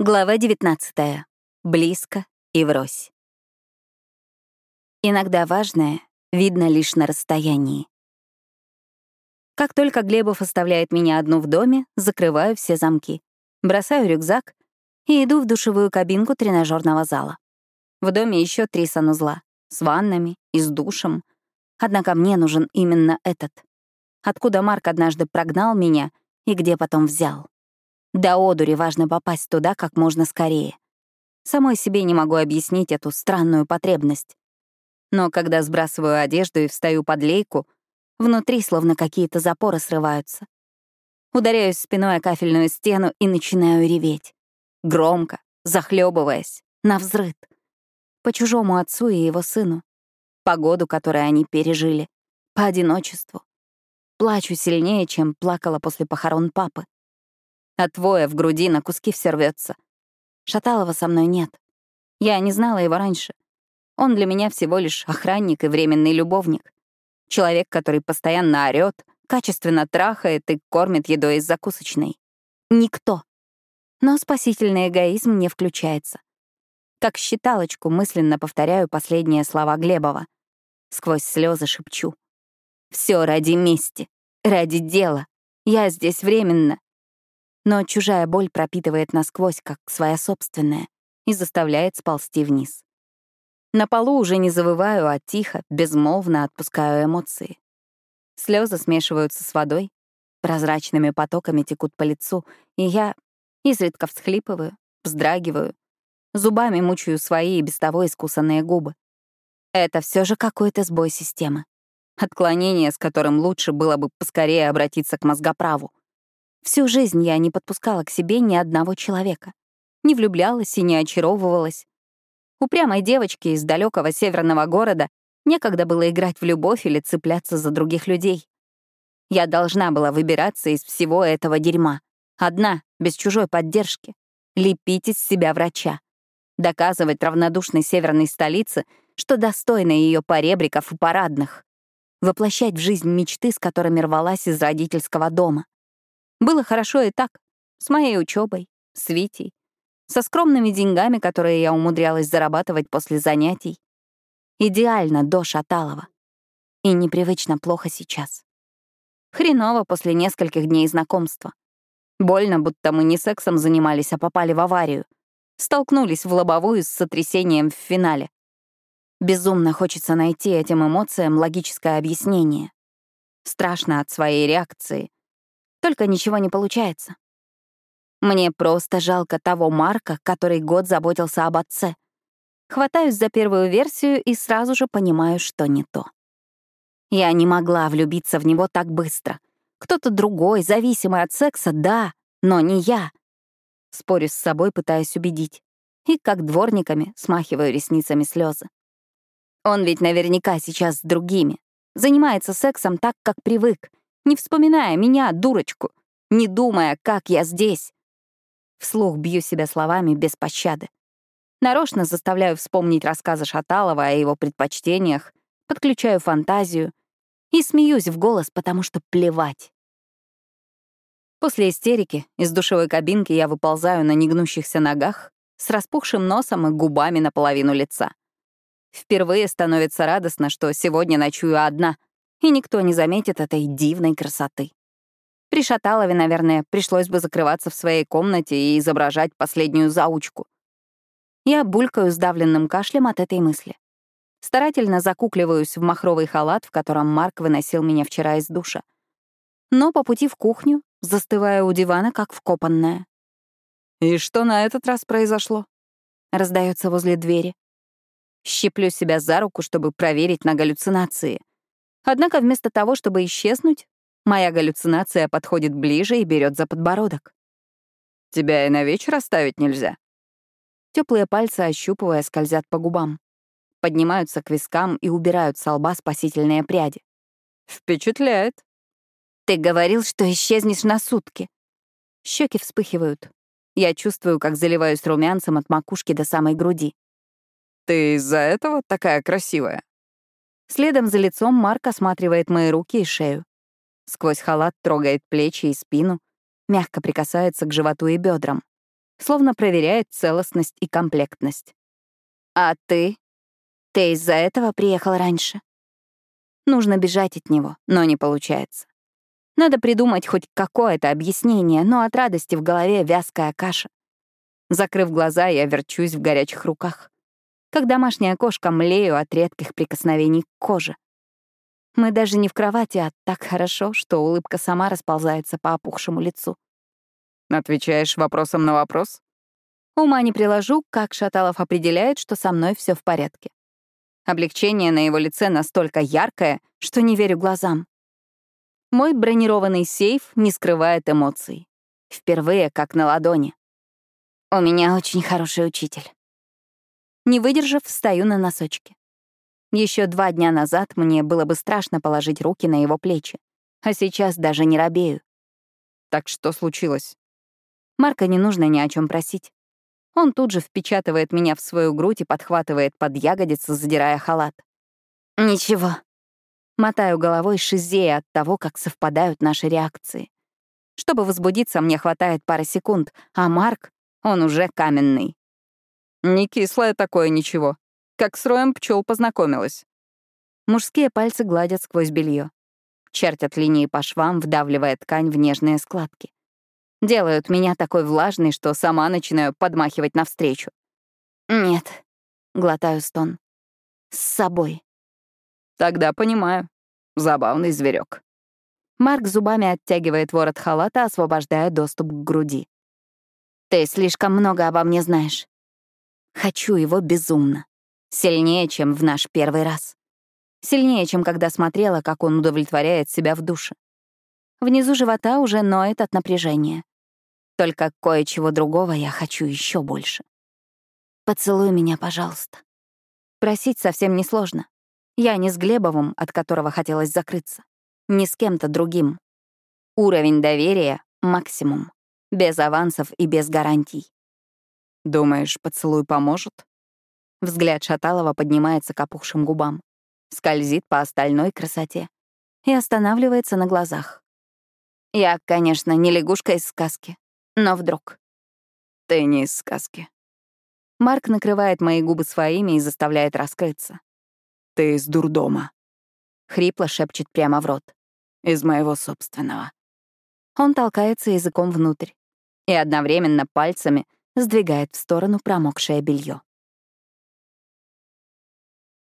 Глава 19. Близко и врозь. Иногда важное видно лишь на расстоянии. Как только Глебов оставляет меня одну в доме, закрываю все замки, бросаю рюкзак и иду в душевую кабинку тренажерного зала. В доме еще три санузла — с ваннами и с душем. Однако мне нужен именно этот. Откуда Марк однажды прогнал меня и где потом взял. До одури важно попасть туда как можно скорее. Самой себе не могу объяснить эту странную потребность. Но когда сбрасываю одежду и встаю под лейку, внутри словно какие-то запоры срываются. Ударяюсь спиной о кафельную стену и начинаю реветь. Громко, захлебываясь, навзрыд. По чужому отцу и его сыну. Погоду, которую они пережили. По одиночеству. Плачу сильнее, чем плакала после похорон папы. От воя в груди на куски все рвется. Шаталова со мной нет. Я не знала его раньше. Он для меня всего лишь охранник и временный любовник. Человек, который постоянно орёт, качественно трахает и кормит едой из закусочной. Никто. Но спасительный эгоизм не включается. Как считалочку мысленно повторяю последние слова Глебова. Сквозь слезы шепчу. Все ради мести, ради дела. Я здесь временно, но чужая боль пропитывает насквозь, как своя собственная, и заставляет сползти вниз. На полу уже не завываю, а тихо, безмолвно отпускаю эмоции. Слезы смешиваются с водой, прозрачными потоками текут по лицу, и я изредка всхлипываю, вздрагиваю, зубами мучаю свои и без того искусанные губы. Это все же какой-то сбой системы. Отклонение, с которым лучше было бы поскорее обратиться к мозгоправу. Всю жизнь я не подпускала к себе ни одного человека. Не влюблялась и не очаровывалась. Упрямой девочке из далекого северного города некогда было играть в любовь или цепляться за других людей. Я должна была выбираться из всего этого дерьма. Одна, без чужой поддержки. Лепить из себя врача. Доказывать равнодушной северной столице, что достойна ее поребриков и парадных. Воплощать в жизнь мечты, с которыми рвалась из родительского дома. Было хорошо и так, с моей учебой, с Витей, со скромными деньгами, которые я умудрялась зарабатывать после занятий. Идеально до Шаталова. И непривычно плохо сейчас. Хреново после нескольких дней знакомства. Больно, будто мы не сексом занимались, а попали в аварию. Столкнулись в лобовую с сотрясением в финале. Безумно хочется найти этим эмоциям логическое объяснение. Страшно от своей реакции, только ничего не получается. Мне просто жалко того Марка, который год заботился об отце. Хватаюсь за первую версию и сразу же понимаю, что не то. Я не могла влюбиться в него так быстро. Кто-то другой, зависимый от секса, да, но не я. Спорю с собой, пытаясь убедить. И как дворниками смахиваю ресницами слезы. Он ведь наверняка сейчас с другими. Занимается сексом так, как привык, не вспоминая меня, дурочку, не думая, как я здесь. Вслух бью себя словами без пощады. Нарочно заставляю вспомнить рассказы Шаталова о его предпочтениях, подключаю фантазию и смеюсь в голос, потому что плевать. После истерики из душевой кабинки я выползаю на негнущихся ногах с распухшим носом и губами наполовину лица. Впервые становится радостно, что сегодня ночую одна — и никто не заметит этой дивной красоты. При Шаталове, наверное, пришлось бы закрываться в своей комнате и изображать последнюю заучку. Я булькаю сдавленным кашлем от этой мысли. Старательно закукливаюсь в махровый халат, в котором Марк выносил меня вчера из душа. Но по пути в кухню застываю у дивана, как вкопанная. «И что на этот раз произошло?» Раздается возле двери. Щиплю себя за руку, чтобы проверить на галлюцинации. Однако вместо того, чтобы исчезнуть, моя галлюцинация подходит ближе и берет за подбородок. «Тебя и на вечер оставить нельзя?» Теплые пальцы, ощупывая, скользят по губам. Поднимаются к вискам и убирают с лба спасительные пряди. «Впечатляет». «Ты говорил, что исчезнешь на сутки». Щеки вспыхивают. Я чувствую, как заливаюсь румянцем от макушки до самой груди. «Ты из-за этого такая красивая?» Следом за лицом Марк осматривает мои руки и шею. Сквозь халат трогает плечи и спину, мягко прикасается к животу и бедрам. словно проверяет целостность и комплектность. «А ты? Ты из-за этого приехал раньше?» Нужно бежать от него, но не получается. Надо придумать хоть какое-то объяснение, но от радости в голове вязкая каша. Закрыв глаза, я верчусь в горячих руках. Как домашняя кошка млею от редких прикосновений к коже. Мы даже не в кровати, а так хорошо, что улыбка сама расползается по опухшему лицу. Отвечаешь вопросом на вопрос? Ума не приложу, как Шаталов определяет, что со мной все в порядке. Облегчение на его лице настолько яркое, что не верю глазам. Мой бронированный сейф не скрывает эмоций. Впервые как на ладони. У меня очень хороший учитель. Не выдержав, встаю на носочки. Еще два дня назад мне было бы страшно положить руки на его плечи, а сейчас даже не робею. Так что случилось? Марка не нужно ни о чем просить. Он тут же впечатывает меня в свою грудь и подхватывает под ягодицы, задирая халат. «Ничего». Мотаю головой шизея от того, как совпадают наши реакции. Чтобы возбудиться, мне хватает пары секунд, а Марк, он уже каменный. Не кислое такое ничего. Как с роем пчел познакомилась. Мужские пальцы гладят сквозь белье, Чертят линии по швам, вдавливая ткань в нежные складки. Делают меня такой влажной, что сама начинаю подмахивать навстречу. «Нет», — глотаю стон. «С собой». «Тогда понимаю. Забавный зверек. Марк зубами оттягивает ворот халата, освобождая доступ к груди. «Ты слишком много обо мне знаешь. Хочу его безумно. Сильнее, чем в наш первый раз. Сильнее, чем когда смотрела, как он удовлетворяет себя в душе. Внизу живота уже ноет от напряжения. Только кое-чего другого я хочу еще больше. Поцелуй меня, пожалуйста. Просить совсем несложно. Я не с Глебовым, от которого хотелось закрыться. Не с кем-то другим. Уровень доверия — максимум. Без авансов и без гарантий. Думаешь, поцелуй поможет? Взгляд Шаталова поднимается к опухшим губам, скользит по остальной красоте и останавливается на глазах. Я, конечно, не лягушка из сказки, но вдруг. Ты не из сказки. Марк накрывает мои губы своими и заставляет раскрыться. Ты из дурдома. Хрипло шепчет прямо в рот. Из моего собственного. Он толкается языком внутрь и одновременно пальцами сдвигает в сторону промокшее белье.